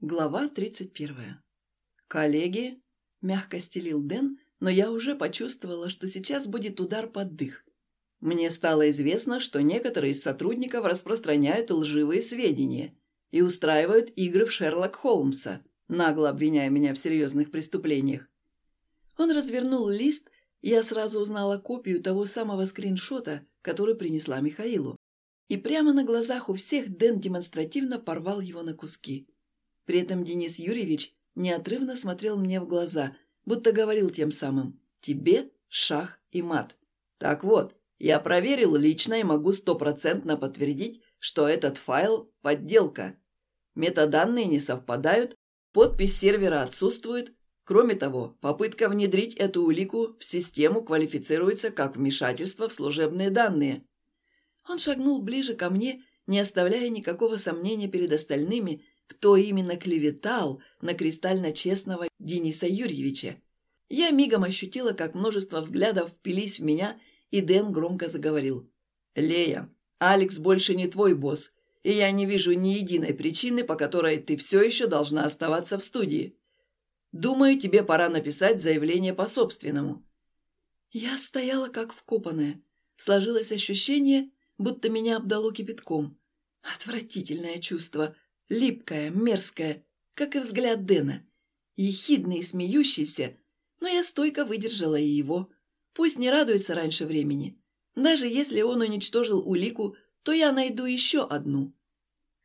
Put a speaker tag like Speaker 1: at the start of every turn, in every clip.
Speaker 1: Глава 31. «Коллеги», — мягко стелил Дэн, но я уже почувствовала, что сейчас будет удар под дых. Мне стало известно, что некоторые из сотрудников распространяют лживые сведения и устраивают игры в Шерлок Холмса, нагло обвиняя меня в серьезных преступлениях. Он развернул лист, и я сразу узнала копию того самого скриншота, который принесла Михаилу. И прямо на глазах у всех Дэн демонстративно порвал его на куски. При этом Денис Юрьевич неотрывно смотрел мне в глаза, будто говорил тем самым «Тебе шах и мат». Так вот, я проверил лично и могу стопроцентно подтвердить, что этот файл – подделка. Метаданные не совпадают, подпись сервера отсутствует. Кроме того, попытка внедрить эту улику в систему квалифицируется как вмешательство в служебные данные. Он шагнул ближе ко мне, не оставляя никакого сомнения перед остальными, кто именно клеветал на кристально честного Дениса Юрьевича. Я мигом ощутила, как множество взглядов впились в меня, и Дэн громко заговорил. «Лея, Алекс больше не твой босс, и я не вижу ни единой причины, по которой ты все еще должна оставаться в студии. Думаю, тебе пора написать заявление по собственному». Я стояла как вкопанная. Сложилось ощущение, будто меня обдало кипятком. Отвратительное чувство – липкая, мерзкая, как и взгляд Дэна. Ехидный и смеющийся, но я стойко выдержала и его. Пусть не радуется раньше времени. Даже если он уничтожил улику, то я найду еще одну.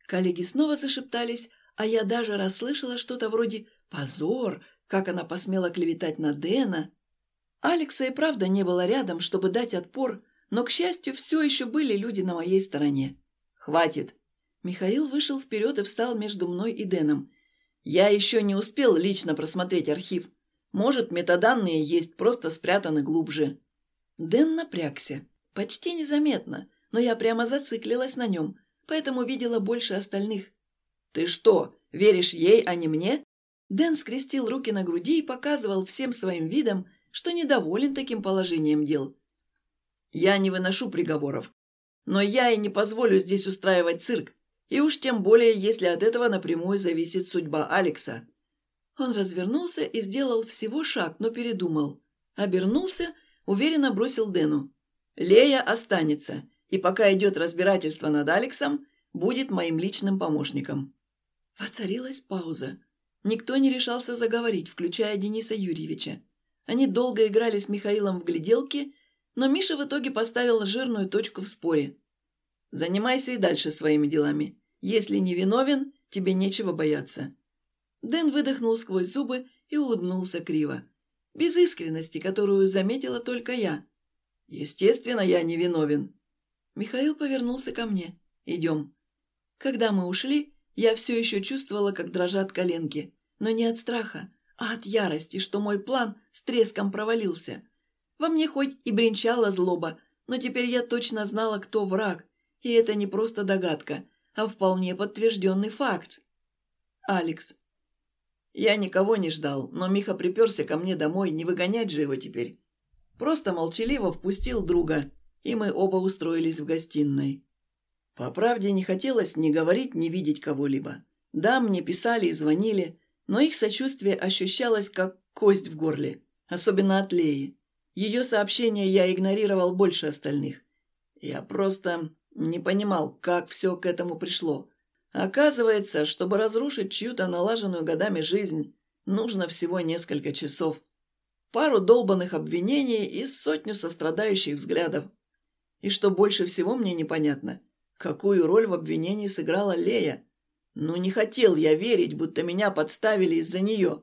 Speaker 1: Коллеги снова зашептались, а я даже расслышала что-то вроде «позор», как она посмела клеветать на Дэна. Алекса и правда не было рядом, чтобы дать отпор, но, к счастью, все еще были люди на моей стороне. «Хватит!» Михаил вышел вперед и встал между мной и Дэном. «Я еще не успел лично просмотреть архив. Может, метаданные есть, просто спрятаны глубже». Дэн напрягся. Почти незаметно, но я прямо зациклилась на нем, поэтому видела больше остальных. «Ты что, веришь ей, а не мне?» Дэн скрестил руки на груди и показывал всем своим видом, что недоволен таким положением дел. «Я не выношу приговоров. Но я и не позволю здесь устраивать цирк. И уж тем более, если от этого напрямую зависит судьба Алекса. Он развернулся и сделал всего шаг, но передумал. Обернулся, уверенно бросил Дэну. «Лея останется, и пока идет разбирательство над Алексом, будет моим личным помощником». Воцарилась пауза. Никто не решался заговорить, включая Дениса Юрьевича. Они долго играли с Михаилом в гляделки, но Миша в итоге поставил жирную точку в споре. Занимайся и дальше своими делами. Если не виновен, тебе нечего бояться». Дэн выдохнул сквозь зубы и улыбнулся криво. Без искренности, которую заметила только я. «Естественно, я не виновен». Михаил повернулся ко мне. «Идем». Когда мы ушли, я все еще чувствовала, как дрожат коленки. Но не от страха, а от ярости, что мой план с треском провалился. Во мне хоть и бренчала злоба, но теперь я точно знала, кто враг, и это не просто догадка, а вполне подтвержденный факт. Алекс. Я никого не ждал, но Миха приперся ко мне домой, не выгонять же его теперь. Просто молчаливо впустил друга, и мы оба устроились в гостиной. По правде не хотелось ни говорить, ни видеть кого-либо. Да, мне писали и звонили, но их сочувствие ощущалось как кость в горле, особенно от Леи. Ее сообщения я игнорировал больше остальных. Я просто не понимал, как все к этому пришло. Оказывается, чтобы разрушить чью-то налаженную годами жизнь, нужно всего несколько часов. Пару долбанных обвинений и сотню сострадающих взглядов. И что больше всего мне непонятно, какую роль в обвинении сыграла Лея. Ну, не хотел я верить, будто меня подставили из-за нее.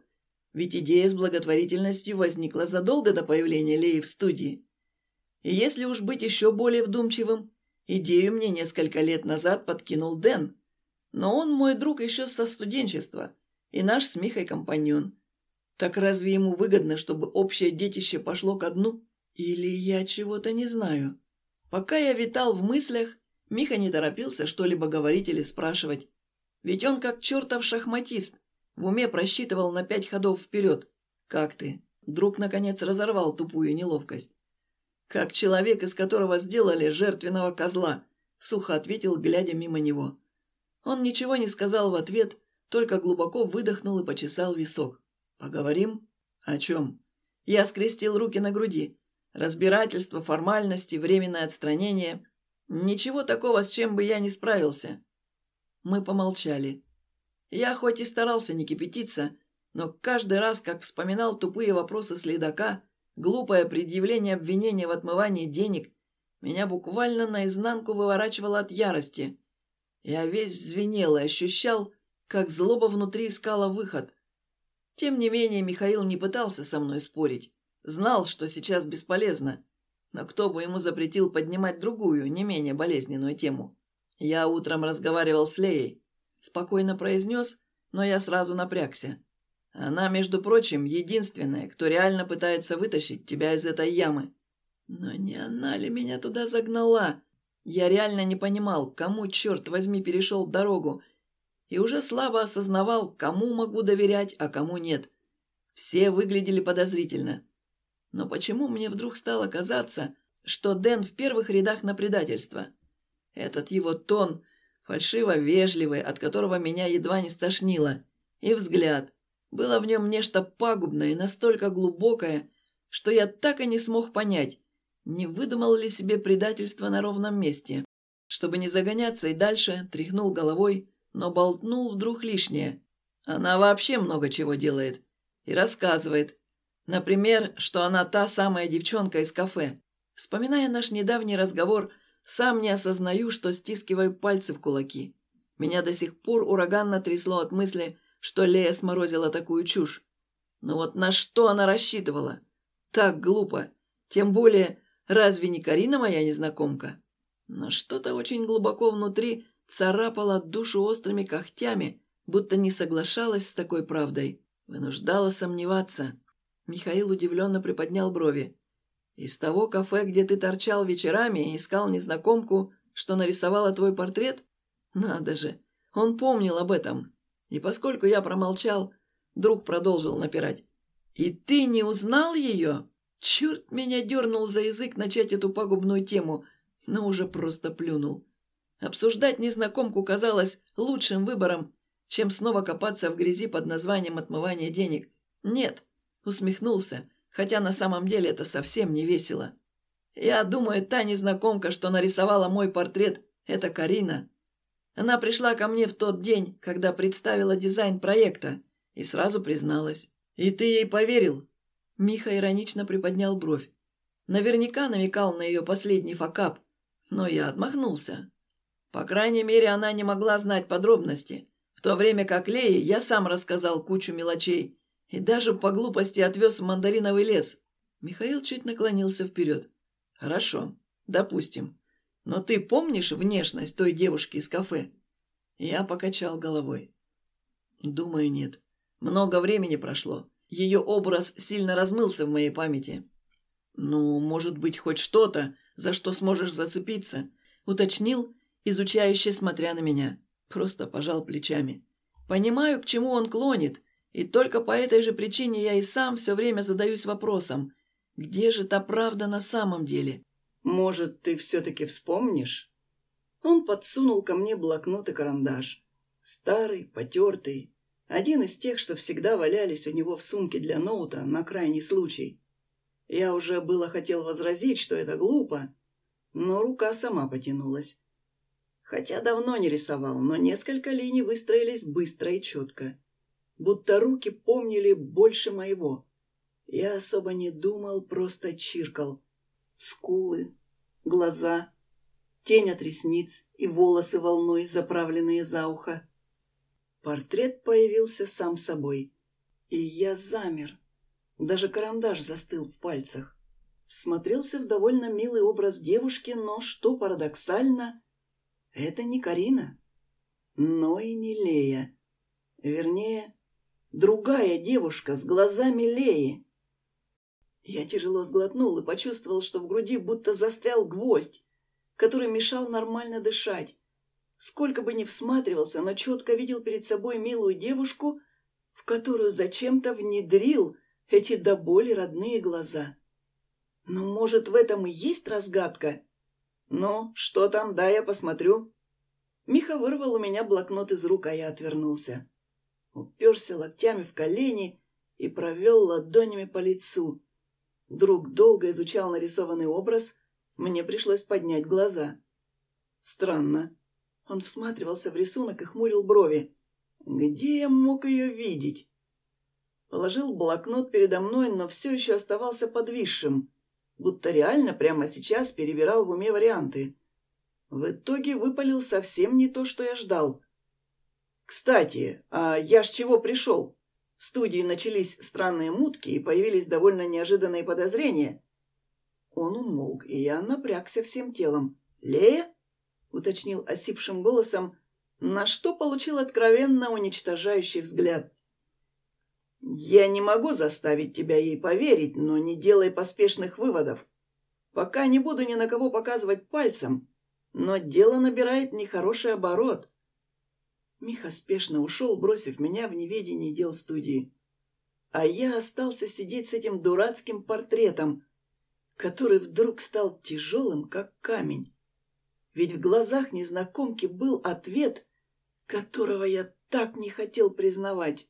Speaker 1: Ведь идея с благотворительностью возникла задолго до появления Леи в студии. И если уж быть еще более вдумчивым, Идею мне несколько лет назад подкинул Дэн. Но он мой друг еще со студенчества и наш с Михой компаньон. Так разве ему выгодно, чтобы общее детище пошло ко дну? Или я чего-то не знаю? Пока я витал в мыслях, Миха не торопился что-либо говорить или спрашивать. Ведь он как чертов шахматист, в уме просчитывал на пять ходов вперед. «Как ты?» Друг, наконец, разорвал тупую неловкость. «Как человек, из которого сделали жертвенного козла», — сухо ответил, глядя мимо него. Он ничего не сказал в ответ, только глубоко выдохнул и почесал висок. «Поговорим? О чем?» Я скрестил руки на груди. Разбирательство, формальности, временное отстранение. Ничего такого, с чем бы я не справился. Мы помолчали. Я хоть и старался не кипятиться, но каждый раз, как вспоминал тупые вопросы следака, глупое предъявление обвинения в отмывании денег, меня буквально наизнанку выворачивало от ярости. Я весь звенел и ощущал, как злоба внутри искала выход. Тем не менее, Михаил не пытался со мной спорить. Знал, что сейчас бесполезно. Но кто бы ему запретил поднимать другую, не менее болезненную тему? Я утром разговаривал с Леей. Спокойно произнес, но я сразу напрягся. Она, между прочим, единственная, кто реально пытается вытащить тебя из этой ямы. Но не она ли меня туда загнала? Я реально не понимал, кому, черт возьми, перешел дорогу, и уже слабо осознавал, кому могу доверять, а кому нет. Все выглядели подозрительно. Но почему мне вдруг стало казаться, что Дэн в первых рядах на предательство? Этот его тон, фальшиво-вежливый, от которого меня едва не стошнило, и взгляд. Было в нем нечто пагубное и настолько глубокое, что я так и не смог понять, не выдумал ли себе предательство на ровном месте. Чтобы не загоняться и дальше, тряхнул головой, но болтнул вдруг лишнее. Она вообще много чего делает. И рассказывает. Например, что она та самая девчонка из кафе. Вспоминая наш недавний разговор, сам не осознаю, что стискиваю пальцы в кулаки. Меня до сих пор ураганно трясло от мысли, что Лея сморозила такую чушь. Но вот на что она рассчитывала? Так глупо. Тем более, разве не Карина моя незнакомка? Но что-то очень глубоко внутри царапала душу острыми когтями, будто не соглашалась с такой правдой, вынуждала сомневаться. Михаил удивленно приподнял брови. «Из того кафе, где ты торчал вечерами и искал незнакомку, что нарисовала твой портрет? Надо же, он помнил об этом. И поскольку я промолчал, друг продолжил напирать. «И ты не узнал ее?» Черт меня дернул за язык начать эту пагубную тему, но уже просто плюнул. Обсуждать незнакомку казалось лучшим выбором, чем снова копаться в грязи под названием отмывания денег. Нет, усмехнулся, хотя на самом деле это совсем не весело. Я думаю, та незнакомка, что нарисовала мой портрет, это Карина. Она пришла ко мне в тот день, когда представила дизайн проекта, и сразу призналась. «И ты ей поверил?» Миха иронично приподнял бровь. Наверняка намекал на ее последний факап, но я отмахнулся. По крайней мере, она не могла знать подробности, в то время как Лее я сам рассказал кучу мелочей и даже по глупости отвез в мандариновый лес. Михаил чуть наклонился вперед. «Хорошо, допустим. Но ты помнишь внешность той девушки из кафе?» Я покачал головой. «Думаю, нет. Много времени прошло. Ее образ сильно размылся в моей памяти». «Ну, может быть, хоть что-то, за что сможешь зацепиться», — уточнил изучающе смотря на меня. Просто пожал плечами. Понимаю, к чему он клонит, и только по этой же причине я и сам все время задаюсь вопросом, где же та правда на самом деле? Может, ты все-таки вспомнишь? Он подсунул ко мне блокнот и карандаш. Старый, потертый. Один из тех, что всегда валялись у него в сумке для ноута на крайний случай. Я уже было хотел возразить, что это глупо, но рука сама потянулась. Хотя давно не рисовал, но несколько линий выстроились быстро и четко. Будто руки помнили больше моего. Я особо не думал, просто чиркал. Скулы, глаза, тень от ресниц и волосы волной, заправленные за ухо. Портрет появился сам собой. И я замер. Даже карандаш застыл в пальцах. Смотрелся в довольно милый образ девушки, но, что парадоксально, это не Карина, но и не Лея. Вернее, другая девушка с глазами Леи. Я тяжело сглотнул и почувствовал, что в груди будто застрял гвоздь, который мешал нормально дышать. Сколько бы ни всматривался, но четко видел перед собой милую девушку, в которую зачем-то внедрил эти до боли родные глаза. Но, может, в этом и есть разгадка? «Ну, что там? Да, я посмотрю». Миха вырвал у меня блокнот из рук, а я отвернулся. уперся локтями в колени и провел ладонями по лицу. Друг долго изучал нарисованный образ, мне пришлось поднять глаза. Странно. Он всматривался в рисунок и хмурил брови. Где я мог ее видеть? Положил блокнот передо мной, но все еще оставался подвисшим, будто реально прямо сейчас перебирал в уме варианты. В итоге выпалил совсем не то, что я ждал. «Кстати, а я ж чего пришел?» В студии начались странные мутки и появились довольно неожиданные подозрения. Он умолк, и я напрягся всем телом. «Лея?» — уточнил осипшим голосом, на что получил откровенно уничтожающий взгляд. «Я не могу заставить тебя ей поверить, но не делай поспешных выводов. Пока не буду ни на кого показывать пальцем, но дело набирает нехороший оборот. Миха спешно ушел, бросив меня в неведении дел студии. А я остался сидеть с этим дурацким портретом, который вдруг стал тяжелым, как камень. Ведь в глазах незнакомки был ответ, которого я так не хотел признавать.